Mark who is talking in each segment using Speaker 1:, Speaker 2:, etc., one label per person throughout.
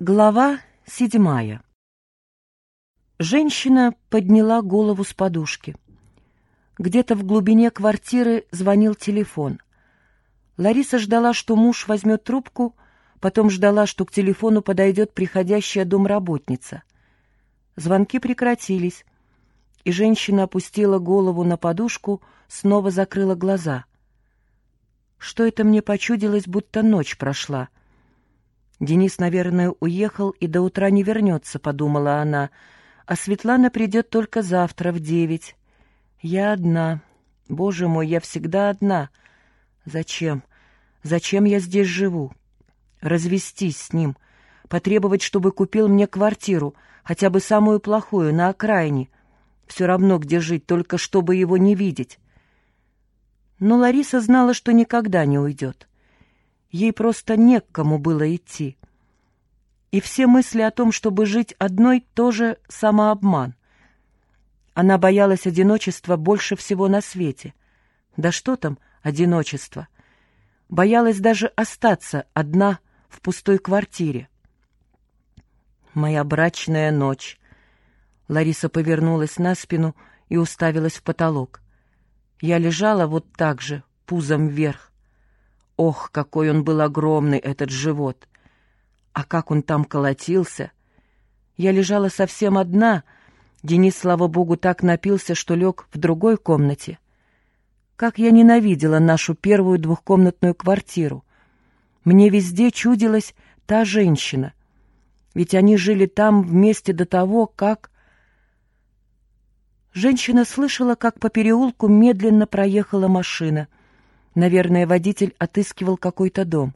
Speaker 1: Глава седьмая Женщина подняла голову с подушки. Где-то в глубине квартиры звонил телефон. Лариса ждала, что муж возьмет трубку, потом ждала, что к телефону подойдет приходящая домработница. Звонки прекратились, и женщина опустила голову на подушку, снова закрыла глаза. Что это мне почудилось, будто ночь прошла — Денис, наверное, уехал и до утра не вернется, подумала она, а Светлана придет только завтра в девять. Я одна. Боже мой, я всегда одна. Зачем? Зачем я здесь живу? Развестись с ним, потребовать, чтобы купил мне квартиру, хотя бы самую плохую, на окраине. Все равно, где жить, только чтобы его не видеть. Но Лариса знала, что никогда не уйдет. Ей просто не к кому было идти. И все мысли о том, чтобы жить одной, тоже самообман. Она боялась одиночества больше всего на свете. Да что там одиночество? Боялась даже остаться одна в пустой квартире. «Моя брачная ночь». Лариса повернулась на спину и уставилась в потолок. Я лежала вот так же, пузом вверх. Ох, какой он был огромный, этот живот! А как он там колотился! Я лежала совсем одна. Денис, слава богу, так напился, что лег в другой комнате. Как я ненавидела нашу первую двухкомнатную квартиру. Мне везде чудилась та женщина. Ведь они жили там вместе до того, как... Женщина слышала, как по переулку медленно проехала машина — Наверное, водитель отыскивал какой-то дом.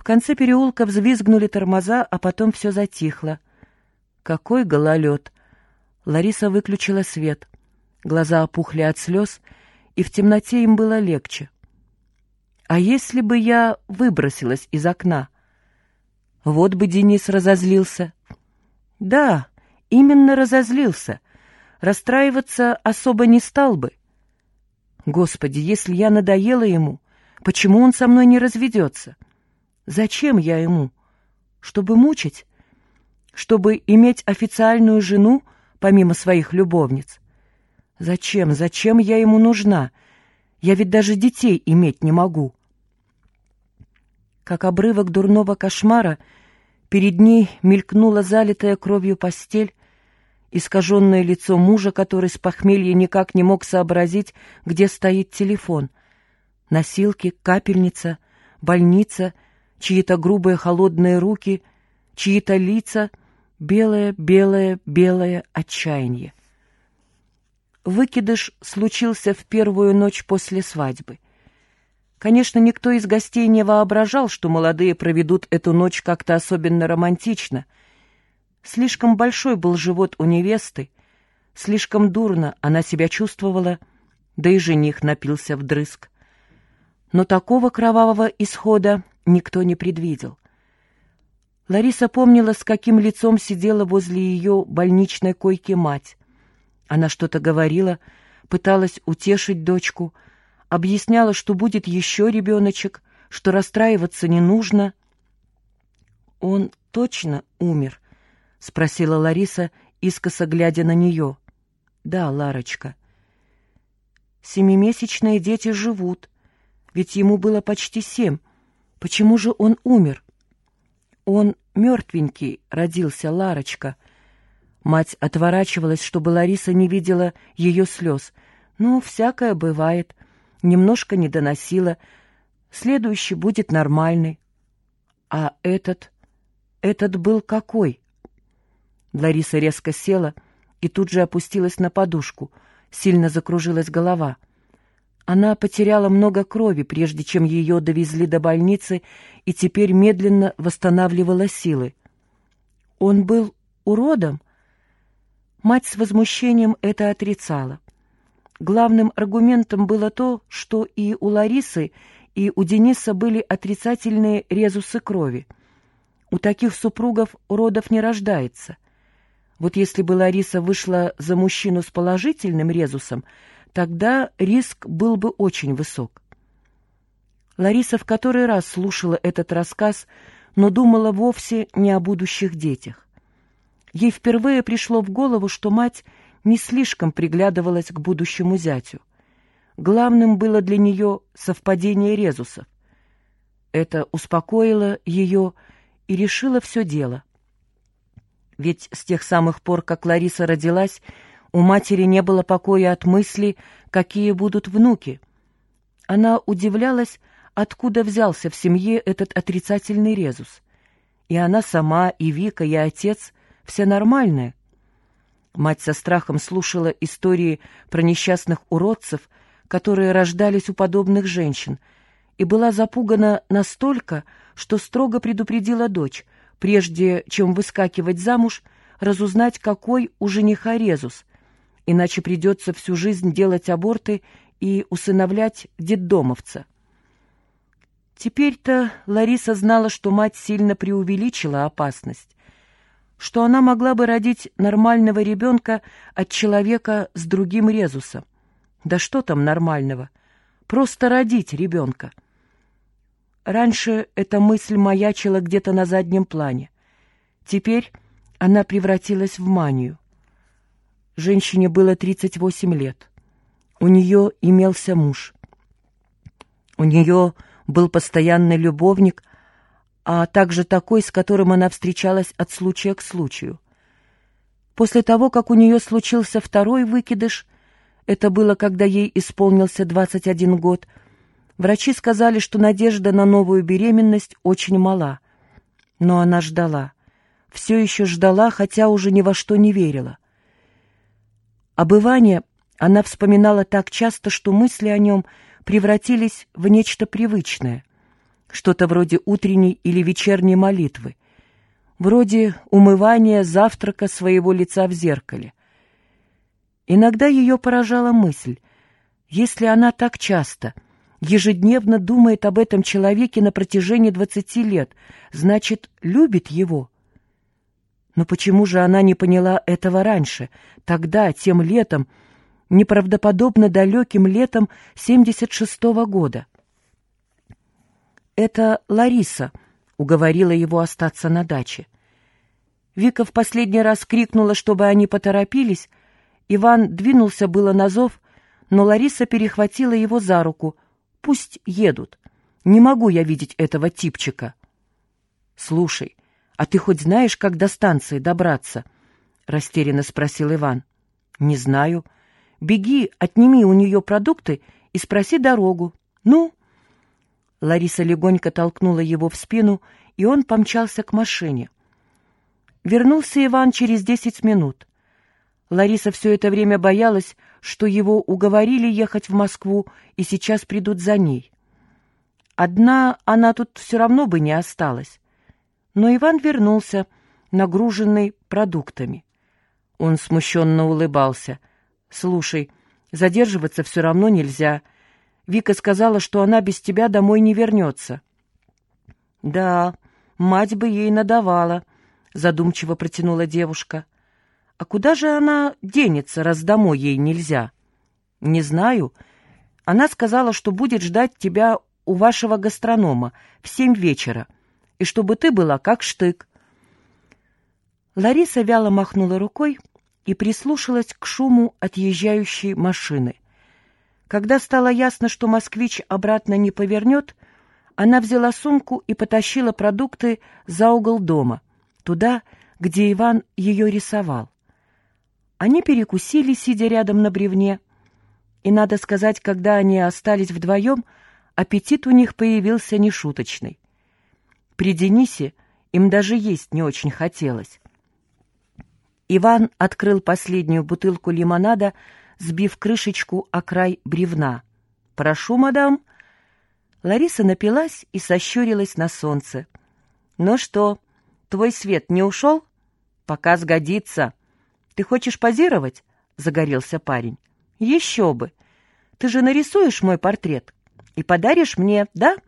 Speaker 1: В конце переулка взвизгнули тормоза, а потом все затихло. Какой гололед! Лариса выключила свет. Глаза опухли от слез, и в темноте им было легче. А если бы я выбросилась из окна? Вот бы Денис разозлился. Да, именно разозлился. Расстраиваться особо не стал бы. Господи, если я надоела ему, почему он со мной не разведется? Зачем я ему? Чтобы мучить? Чтобы иметь официальную жену, помимо своих любовниц? Зачем, зачем я ему нужна? Я ведь даже детей иметь не могу. Как обрывок дурного кошмара, перед ней мелькнула залитая кровью постель, искаженное лицо мужа, который с похмелья никак не мог сообразить, где стоит телефон. Носилки, капельница, больница, чьи-то грубые холодные руки, чьи-то лица, белое, белое, белое отчаяние. Выкидыш случился в первую ночь после свадьбы. Конечно, никто из гостей не воображал, что молодые проведут эту ночь как-то особенно романтично — Слишком большой был живот у невесты, слишком дурно она себя чувствовала, да и жених напился вдрызг. Но такого кровавого исхода никто не предвидел. Лариса помнила, с каким лицом сидела возле ее больничной койки мать. Она что-то говорила, пыталась утешить дочку, объясняла, что будет еще ребеночек, что расстраиваться не нужно. Он точно умер —— спросила Лариса, искоса глядя на нее. «Да, Ларочка». «Семимесячные дети живут, ведь ему было почти семь. Почему же он умер?» «Он мертвенький родился, Ларочка». Мать отворачивалась, чтобы Лариса не видела ее слез. «Ну, всякое бывает. Немножко не доносила. Следующий будет нормальный». «А этот? Этот был какой?» Лариса резко села и тут же опустилась на подушку. Сильно закружилась голова. Она потеряла много крови, прежде чем ее довезли до больницы, и теперь медленно восстанавливала силы. Он был уродом? Мать с возмущением это отрицала. Главным аргументом было то, что и у Ларисы, и у Дениса были отрицательные резусы крови. У таких супругов уродов не рождается — вот если бы Лариса вышла за мужчину с положительным резусом, тогда риск был бы очень высок. Лариса в который раз слушала этот рассказ, но думала вовсе не о будущих детях. Ей впервые пришло в голову, что мать не слишком приглядывалась к будущему зятю. Главным было для нее совпадение резусов. Это успокоило ее и решило все дело. Ведь с тех самых пор, как Лариса родилась, у матери не было покоя от мысли, какие будут внуки. Она удивлялась, откуда взялся в семье этот отрицательный резус. И она сама, и Вика, и отец — все нормальные. Мать со страхом слушала истории про несчастных уродцев, которые рождались у подобных женщин, и была запугана настолько, что строго предупредила дочь, прежде чем выскакивать замуж, разузнать, какой у жениха резус, иначе придется всю жизнь делать аборты и усыновлять детдомовца. Теперь-то Лариса знала, что мать сильно преувеличила опасность, что она могла бы родить нормального ребенка от человека с другим резусом. Да что там нормального? Просто родить ребенка. Раньше эта мысль маячила где-то на заднем плане. Теперь она превратилась в манию. Женщине было 38 лет. У нее имелся муж. У нее был постоянный любовник, а также такой, с которым она встречалась от случая к случаю. После того, как у нее случился второй выкидыш, это было, когда ей исполнился 21 год, врачи сказали, что надежда на новую беременность очень мала. Но она ждала. Все еще ждала, хотя уже ни во что не верила. Обывание она вспоминала так часто, что мысли о нем – превратились в нечто привычное, что-то вроде утренней или вечерней молитвы, вроде умывания завтрака своего лица в зеркале. Иногда ее поражала мысль, если она так часто, ежедневно думает об этом человеке на протяжении двадцати лет, значит, любит его. Но почему же она не поняла этого раньше, тогда, тем летом, неправдоподобно далеким летом 76-го года. «Это Лариса», — уговорила его остаться на даче. Вика в последний раз крикнула, чтобы они поторопились. Иван двинулся было на зов, но Лариса перехватила его за руку. «Пусть едут. Не могу я видеть этого типчика». «Слушай, а ты хоть знаешь, как до станции добраться?» — растерянно спросил Иван. «Не знаю». Беги, отними у нее продукты и спроси дорогу. Ну?» Лариса легонько толкнула его в спину, и он помчался к машине. Вернулся Иван через десять минут. Лариса все это время боялась, что его уговорили ехать в Москву и сейчас придут за ней. Одна она тут все равно бы не осталась. Но Иван вернулся, нагруженный продуктами. Он смущенно улыбался — «Слушай, задерживаться все равно нельзя. Вика сказала, что она без тебя домой не вернется». «Да, мать бы ей надавала», — задумчиво протянула девушка. «А куда же она денется, раз домой ей нельзя?» «Не знаю. Она сказала, что будет ждать тебя у вашего гастронома в семь вечера, и чтобы ты была как штык». Лариса вяло махнула рукой, и прислушалась к шуму отъезжающей машины. Когда стало ясно, что москвич обратно не повернет, она взяла сумку и потащила продукты за угол дома, туда, где Иван ее рисовал. Они перекусили, сидя рядом на бревне, и, надо сказать, когда они остались вдвоем, аппетит у них появился нешуточный. При Денисе им даже есть не очень хотелось. Иван открыл последнюю бутылку лимонада, сбив крышечку о край бревна. «Прошу, мадам». Лариса напилась и сощурилась на солнце. «Ну что, твой свет не ушел?» «Пока сгодится». «Ты хочешь позировать?» — загорелся парень. «Еще бы! Ты же нарисуешь мой портрет и подаришь мне, да?»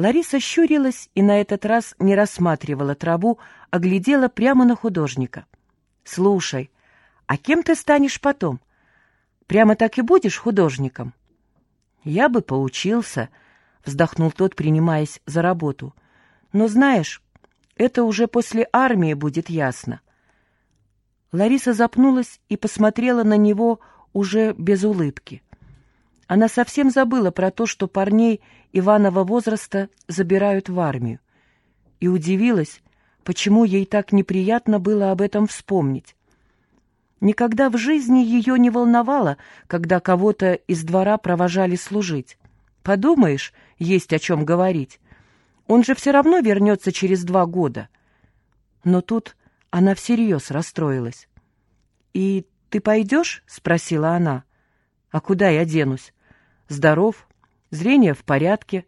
Speaker 1: Лариса щурилась и на этот раз не рассматривала траву, а глядела прямо на художника. «Слушай, а кем ты станешь потом? Прямо так и будешь художником?» «Я бы поучился», — вздохнул тот, принимаясь за работу. Но знаешь, это уже после армии будет ясно. Лариса запнулась и посмотрела на него уже без улыбки. Она совсем забыла про то, что парней Иванова возраста забирают в армию. И удивилась, почему ей так неприятно было об этом вспомнить. Никогда в жизни ее не волновало, когда кого-то из двора провожали служить. Подумаешь, есть о чем говорить. Он же все равно вернется через два года. Но тут она всерьез расстроилась. «И ты пойдешь?» — спросила она. «А куда я денусь? Здоров, зрение в порядке.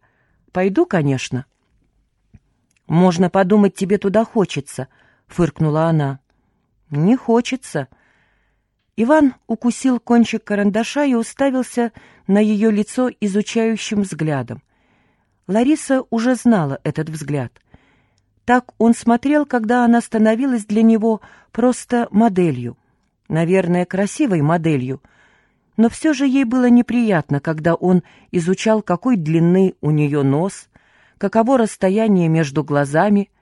Speaker 1: Пойду, конечно». «Можно подумать, тебе туда хочется», — фыркнула она. «Не хочется». Иван укусил кончик карандаша и уставился на ее лицо изучающим взглядом. Лариса уже знала этот взгляд. Так он смотрел, когда она становилась для него просто моделью. Наверное, красивой моделью. Но все же ей было неприятно, когда он изучал, какой длины у нее нос, каково расстояние между глазами,